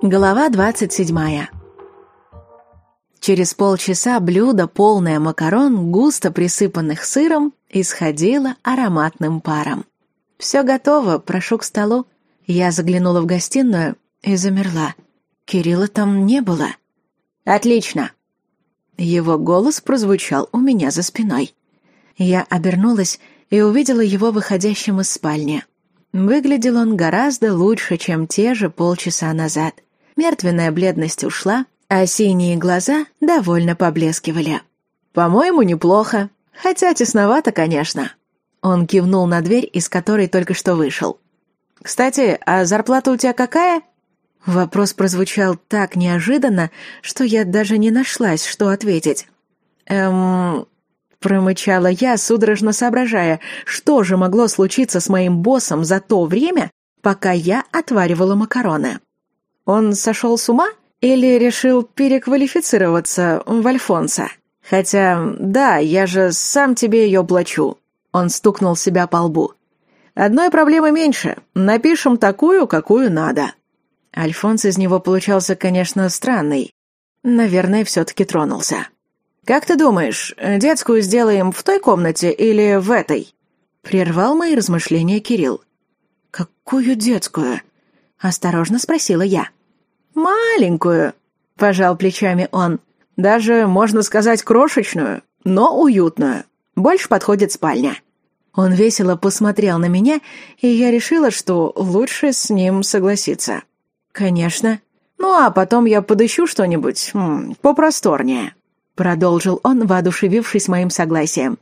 Глава 27. Через полчаса блюдо, полное макарон, густо присыпанных сыром, исходило ароматным паром. «Все готово, прошу к столу». Я заглянула в гостиную и замерла. Кирилла там не было. «Отлично!» Его голос прозвучал у меня за спиной. Я обернулась и увидела его выходящим из спальни. Выглядел он гораздо лучше, чем те же полчаса назад — Мертвенная бледность ушла, а синие глаза довольно поблескивали. «По-моему, неплохо. Хотя тесновато, конечно». Он кивнул на дверь, из которой только что вышел. «Кстати, а зарплата у тебя какая?» Вопрос прозвучал так неожиданно, что я даже не нашлась, что ответить. «Эм...» — промычала я, судорожно соображая, что же могло случиться с моим боссом за то время, пока я отваривала макароны. Он сошел с ума или решил переквалифицироваться в Альфонса? Хотя, да, я же сам тебе ее плачу. Он стукнул себя по лбу. Одной проблемы меньше. Напишем такую, какую надо. Альфонс из него получался, конечно, странный. Наверное, все-таки тронулся. «Как ты думаешь, детскую сделаем в той комнате или в этой?» Прервал мои размышления Кирилл. «Какую детскую?» — осторожно спросила я. «Маленькую», — пожал плечами он. «Даже, можно сказать, крошечную, но уютную. Больше подходит спальня». Он весело посмотрел на меня, и я решила, что лучше с ним согласиться. «Конечно. Ну а потом я подыщу что-нибудь попросторнее», — продолжил он, воодушевившись моим согласием.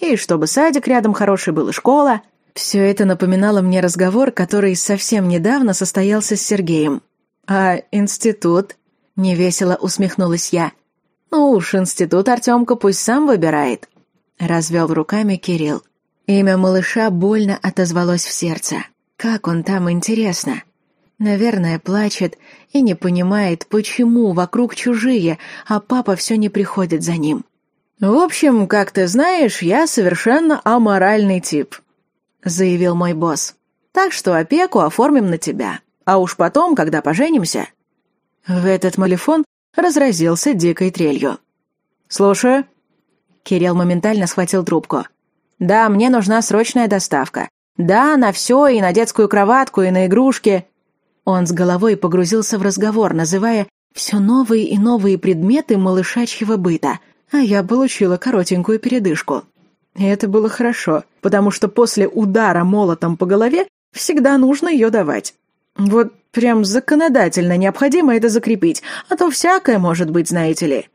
«И чтобы садик рядом хороший был и школа». Все это напоминало мне разговор, который совсем недавно состоялся с Сергеем. «А институт?» — невесело усмехнулась я. «Ну уж, институт Артемка пусть сам выбирает», — развел руками Кирилл. Имя малыша больно отозвалось в сердце. Как он там, интересно? Наверное, плачет и не понимает, почему вокруг чужие, а папа все не приходит за ним. «В общем, как ты знаешь, я совершенно аморальный тип», — заявил мой босс. «Так что опеку оформим на тебя. А уж потом, когда поженимся...» В этот малифон разразился дикой трелью. «Слушаю». Кирилл моментально схватил трубку. «Да, мне нужна срочная доставка. Да, на все, и на детскую кроватку, и на игрушки». Он с головой погрузился в разговор, называя все новые и новые предметы малышачьего быта, а я получила коротенькую передышку. И это было хорошо, потому что после удара молотом по голове всегда нужно ее давать. Вот прям законодательно необходимо это закрепить, а то всякое может быть, знаете ли.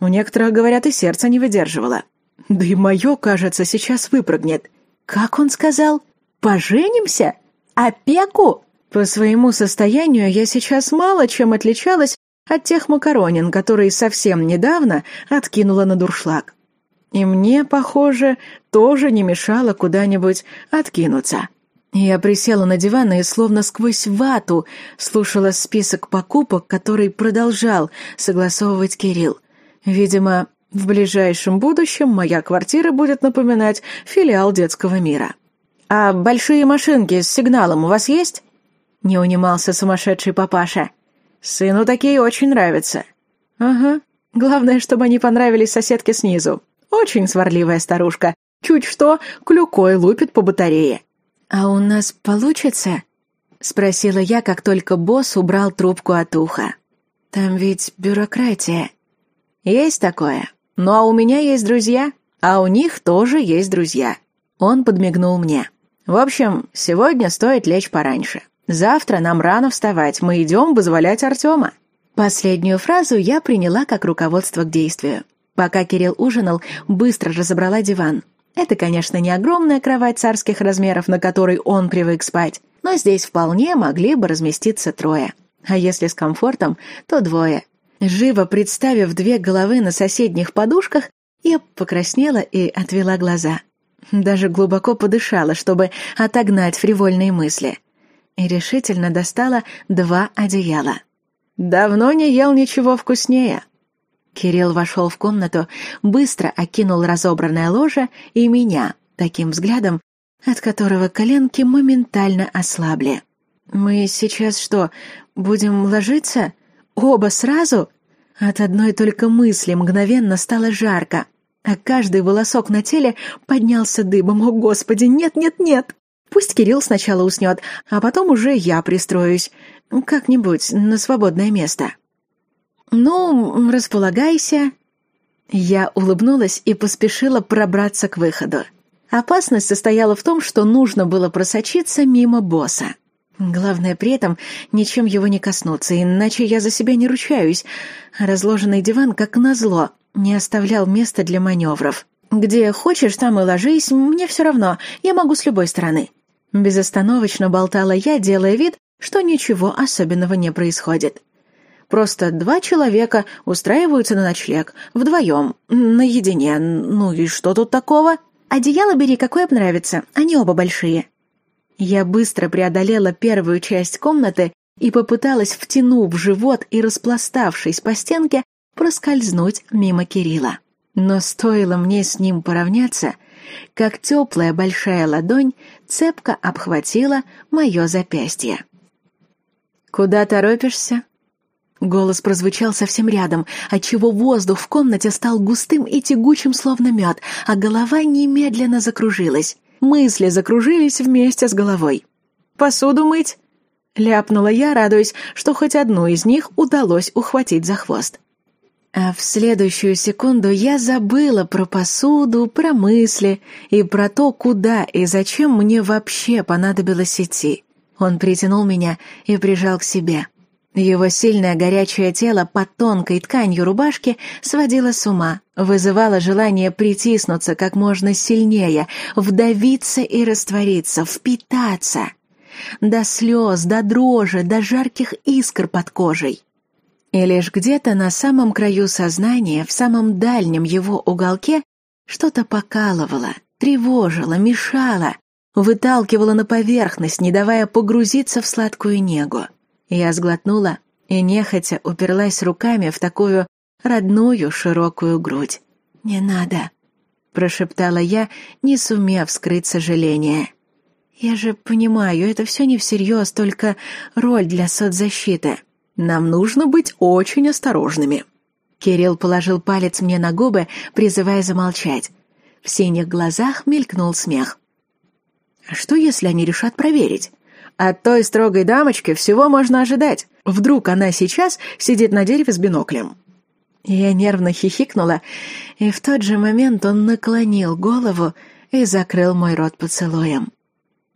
У некоторых, говорят, и сердце не выдерживало. Да и мое, кажется, сейчас выпрыгнет. Как он сказал? Поженимся? Опеку? По своему состоянию я сейчас мало чем отличалась от тех макаронин, которые совсем недавно откинула на дуршлаг. И мне, похоже, тоже не мешало куда-нибудь откинуться. Я присела на диван и словно сквозь вату слушала список покупок, который продолжал согласовывать Кирилл. Видимо, в ближайшем будущем моя квартира будет напоминать филиал детского мира. «А большие машинки с сигналом у вас есть?» Не унимался сумасшедший папаша. «Сыну такие очень нравятся». «Ага. Главное, чтобы они понравились соседке снизу. Очень сварливая старушка. Чуть что, клюкой лупит по батарее». «А у нас получится?» — спросила я, как только босс убрал трубку от уха. «Там ведь бюрократия». «Есть такое. Ну а у меня есть друзья, а у них тоже есть друзья». Он подмигнул мне. «В общем, сегодня стоит лечь пораньше. Завтра нам рано вставать, мы идем вызволять Артема». Последнюю фразу я приняла как руководство к действию. Пока Кирилл ужинал, быстро разобрала диван. Это, конечно, не огромная кровать царских размеров, на которой он привык спать, но здесь вполне могли бы разместиться трое. А если с комфортом, то двое. Живо представив две головы на соседних подушках, я покраснела и отвела глаза. Даже глубоко подышала, чтобы отогнать фривольные мысли. И решительно достала два одеяла. «Давно не ел ничего вкуснее», Кирилл вошел в комнату, быстро окинул разобранное ложе и меня таким взглядом, от которого коленки моментально ослабли. «Мы сейчас что, будем ложиться? Оба сразу?» От одной только мысли мгновенно стало жарко, а каждый волосок на теле поднялся дыбом. «О, Господи, нет-нет-нет!» Пусть Кирилл сначала уснет, а потом уже я пристроюсь. Как-нибудь на свободное место. «Ну, располагайся». Я улыбнулась и поспешила пробраться к выходу. Опасность состояла в том, что нужно было просочиться мимо босса. Главное при этом ничем его не коснуться, иначе я за себя не ручаюсь. Разложенный диван, как назло, не оставлял места для маневров. «Где хочешь, там и ложись, мне все равно, я могу с любой стороны». Безостановочно болтала я, делая вид, что ничего особенного не происходит. Просто два человека устраиваются на ночлег, вдвоем, наедине. Ну и что тут такого? Одеяло бери, какое понравится, они оба большие. Я быстро преодолела первую часть комнаты и попыталась, втянув живот и распластавшись по стенке, проскользнуть мимо Кирилла. Но стоило мне с ним поравняться, как теплая большая ладонь цепко обхватила мое запястье. «Куда торопишься?» Голос прозвучал совсем рядом, отчего воздух в комнате стал густым и тягучим, словно мед, а голова немедленно закружилась. Мысли закружились вместе с головой. «Посуду мыть?» — ляпнула я, радуясь, что хоть одну из них удалось ухватить за хвост. А в следующую секунду я забыла про посуду, про мысли и про то, куда и зачем мне вообще понадобилось идти. Он притянул меня и прижал к себе. Его сильное горячее тело под тонкой тканью рубашки сводило с ума, вызывало желание притиснуться как можно сильнее, вдавиться и раствориться, впитаться. До слез, до дрожи, до жарких искр под кожей. И лишь где-то на самом краю сознания, в самом дальнем его уголке, что-то покалывало, тревожило, мешало, выталкивало на поверхность, не давая погрузиться в сладкую негу. Я сглотнула и нехотя уперлась руками в такую родную широкую грудь. «Не надо», — прошептала я, не сумев скрыть сожаление. «Я же понимаю, это все не всерьез, только роль для соцзащиты». Нам нужно быть очень осторожными». Кирилл положил палец мне на губы, призывая замолчать. В синих глазах мелькнул смех. «А что, если они решат проверить? От той строгой дамочки всего можно ожидать. Вдруг она сейчас сидит на дереве с биноклем». Я нервно хихикнула, и в тот же момент он наклонил голову и закрыл мой рот поцелуем.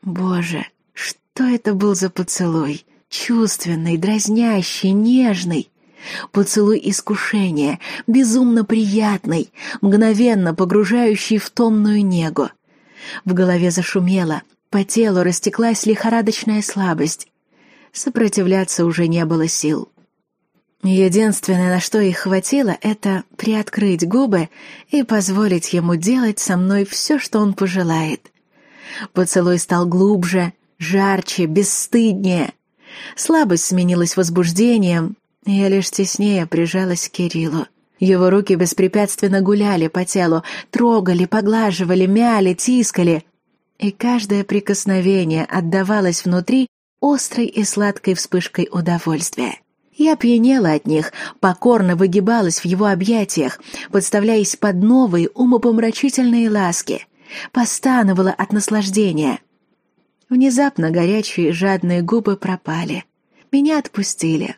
«Боже, что это был за поцелуй?» чувственный, дразнящий, нежный. Поцелуй искушения, безумно приятный, мгновенно погружающий в томную негу. В голове зашумело, по телу растеклась лихорадочная слабость. Сопротивляться уже не было сил. Единственное, на что их хватило, это приоткрыть губы и позволить ему делать со мной все, что он пожелает. Поцелуй стал глубже, жарче, бесстыднее. Слабость сменилась возбуждением, и я лишь теснее прижалась к Кириллу. Его руки беспрепятственно гуляли по телу, трогали, поглаживали, мяли, тискали. И каждое прикосновение отдавалось внутри острой и сладкой вспышкой удовольствия. Я пьянела от них, покорно выгибалась в его объятиях, подставляясь под новые умопомрачительные ласки, постановала от наслаждения. Внезапно горячие жадные губы пропали. Меня отпустили.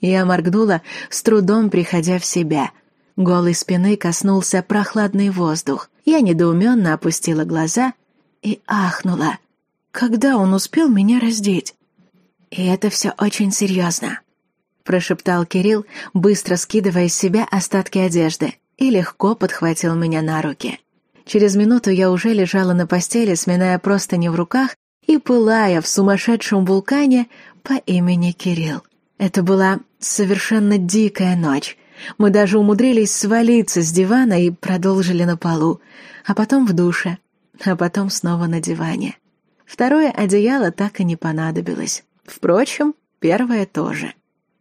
Я моргнула, с трудом приходя в себя. Голой спины коснулся прохладный воздух. Я недоуменно опустила глаза и ахнула. Когда он успел меня раздеть? И это все очень серьезно. Прошептал Кирилл, быстро скидывая с себя остатки одежды, и легко подхватил меня на руки. Через минуту я уже лежала на постели, сминая простыни в руках и пылая в сумасшедшем вулкане по имени Кирилл. Это была совершенно дикая ночь. Мы даже умудрились свалиться с дивана и продолжили на полу, а потом в душе, а потом снова на диване. Второе одеяло так и не понадобилось. Впрочем, первое тоже.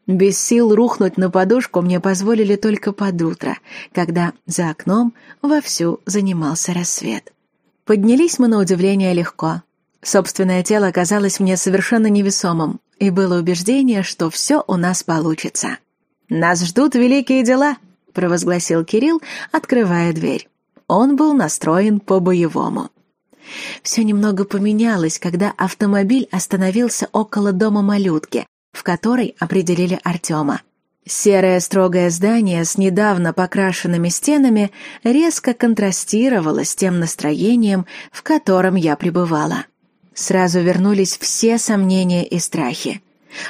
Без сил рухнуть на подушку мне позволили только под утро, когда за окном вовсю занимался рассвет. Поднялись мы на удивление легко. Собственное тело казалось мне совершенно невесомым, и было убеждение, что все у нас получится. «Нас ждут великие дела», — провозгласил Кирилл, открывая дверь. Он был настроен по-боевому. Все немного поменялось, когда автомобиль остановился около дома малютки, в которой определили Артема. Серое строгое здание с недавно покрашенными стенами резко контрастировало с тем настроением, в котором я пребывала. Сразу вернулись все сомнения и страхи.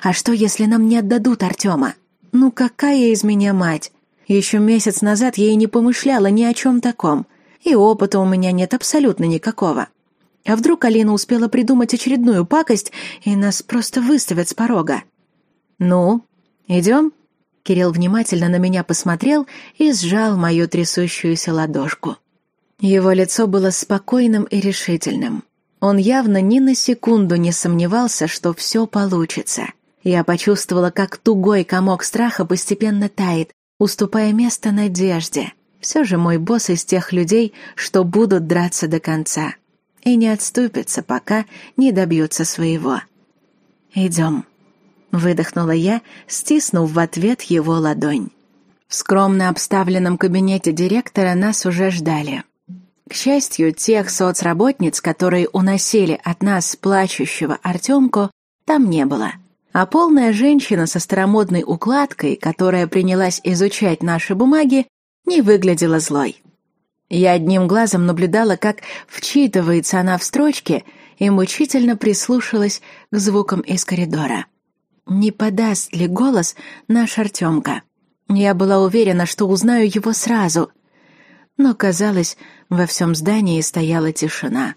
А что, если нам не отдадут Артема? Ну какая из меня мать? Еще месяц назад я и не помышляла ни о чем таком. И опыта у меня нет абсолютно никакого. А вдруг Алина успела придумать очередную пакость, и нас просто выставят с порога? «Ну, идем?» Кирилл внимательно на меня посмотрел и сжал мою трясущуюся ладошку. Его лицо было спокойным и решительным. Он явно ни на секунду не сомневался, что все получится. Я почувствовала, как тугой комок страха постепенно тает, уступая место надежде. Все же мой босс из тех людей, что будут драться до конца. И не отступятся, пока не добьются своего. «Идем», выдохнула я, стиснув в ответ его ладонь. В скромно обставленном кабинете директора нас уже ждали. К счастью, тех соцработниц, которые уносили от нас плачущего Артемку, там не было. А полная женщина со старомодной укладкой, которая принялась изучать наши бумаги, не выглядела злой. Я одним глазом наблюдала, как вчитывается она в строчки и мучительно прислушалась к звукам из коридора. Не подаст ли голос наш Артемка? Я была уверена, что узнаю его сразу. Но, казалось, во всем здании стояла тишина.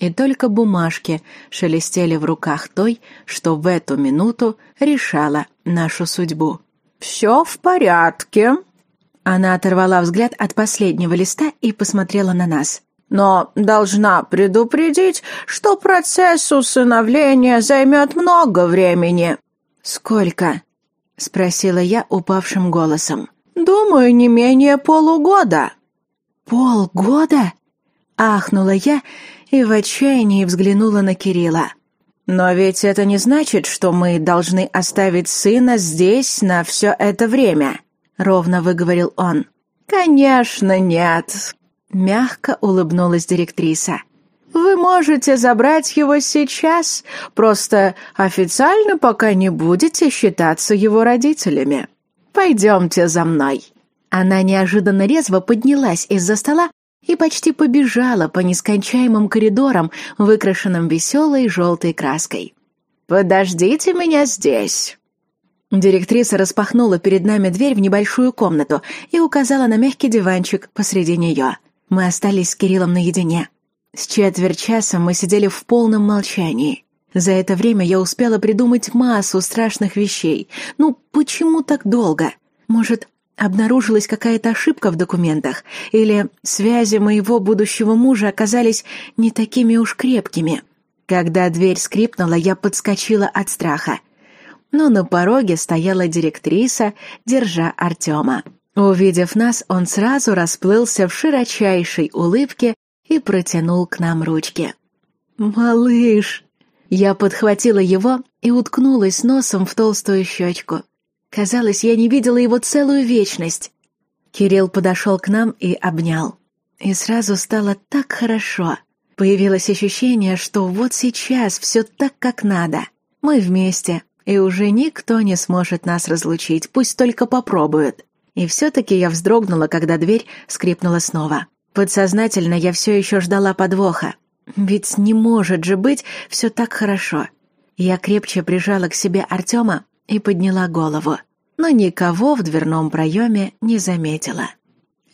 И только бумажки шелестели в руках той, что в эту минуту решала нашу судьбу. «Все в порядке». Она оторвала взгляд от последнего листа и посмотрела на нас. «Но должна предупредить, что процесс усыновления займет много времени». «Сколько?» — спросила я упавшим голосом. «Думаю, не менее полугода». «Полгода?» — ахнула я и в отчаянии взглянула на Кирилла. «Но ведь это не значит, что мы должны оставить сына здесь на все это время», — ровно выговорил он. «Конечно нет», — мягко улыбнулась директриса. Вы можете забрать его сейчас, просто официально пока не будете считаться его родителями. Пойдемте за мной». Она неожиданно резво поднялась из-за стола и почти побежала по нескончаемым коридорам, выкрашенным веселой желтой краской. «Подождите меня здесь!» Директриса распахнула перед нами дверь в небольшую комнату и указала на мягкий диванчик посреди нее. Мы остались с Кириллом наедине. С четверть часа мы сидели в полном молчании. За это время я успела придумать массу страшных вещей. Ну, почему так долго? Может, обнаружилась какая-то ошибка в документах? Или связи моего будущего мужа оказались не такими уж крепкими? Когда дверь скрипнула, я подскочила от страха. Но на пороге стояла директриса, держа Артема. Увидев нас, он сразу расплылся в широчайшей улыбке и протянул к нам ручки. «Малыш!» Я подхватила его и уткнулась носом в толстую щечку. Казалось, я не видела его целую вечность. Кирилл подошел к нам и обнял. И сразу стало так хорошо. Появилось ощущение, что вот сейчас все так, как надо. Мы вместе, и уже никто не сможет нас разлучить, пусть только попробуют. И все-таки я вздрогнула, когда дверь скрипнула снова. Подсознательно я все еще ждала подвоха. Ведь не может же быть все так хорошо. Я крепче прижала к себе Артема и подняла голову, но никого в дверном проеме не заметила.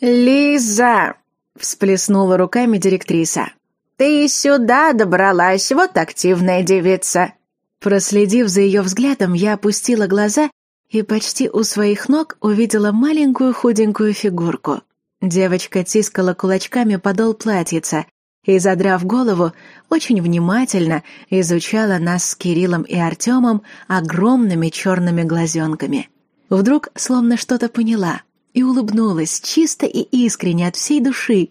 «Лиза!» — всплеснула руками директриса. «Ты сюда добралась, вот активная девица!» Проследив за ее взглядом, я опустила глаза и почти у своих ног увидела маленькую худенькую фигурку. Девочка тискала кулачками подол платьица и, задрав голову, очень внимательно изучала нас с Кириллом и Артемом огромными черными глазенками. Вдруг словно что-то поняла и улыбнулась чисто и искренне от всей души.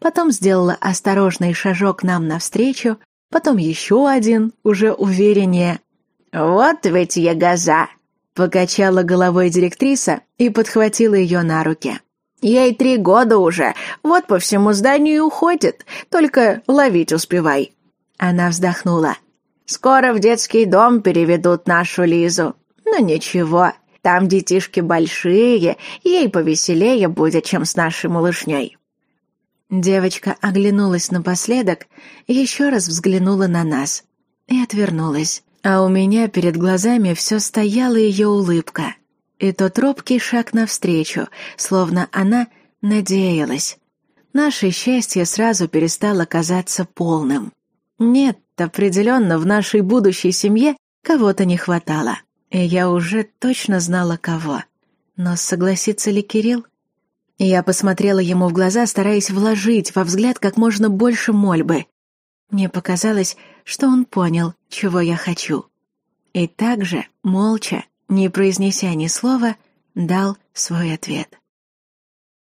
Потом сделала осторожный шажок нам навстречу, потом еще один, уже увереннее. «Вот ведь я газа!» — покачала головой директриса и подхватила ее на руки. «Ей три года уже, вот по всему зданию уходит, только ловить успевай». Она вздохнула. «Скоро в детский дом переведут нашу Лизу. Но ничего, там детишки большие, ей повеселее будет, чем с нашей малышней». Девочка оглянулась напоследок, еще раз взглянула на нас и отвернулась. А у меня перед глазами все стояла ее улыбка. И тот робкий шаг навстречу, словно она надеялась. Наше счастье сразу перестало казаться полным. Нет, определенно в нашей будущей семье кого-то не хватало. И я уже точно знала, кого. Но согласится ли Кирилл? Я посмотрела ему в глаза, стараясь вложить во взгляд как можно больше мольбы. Мне показалось, что он понял, чего я хочу. И также, молча, не произнеся ни слова, дал свой ответ.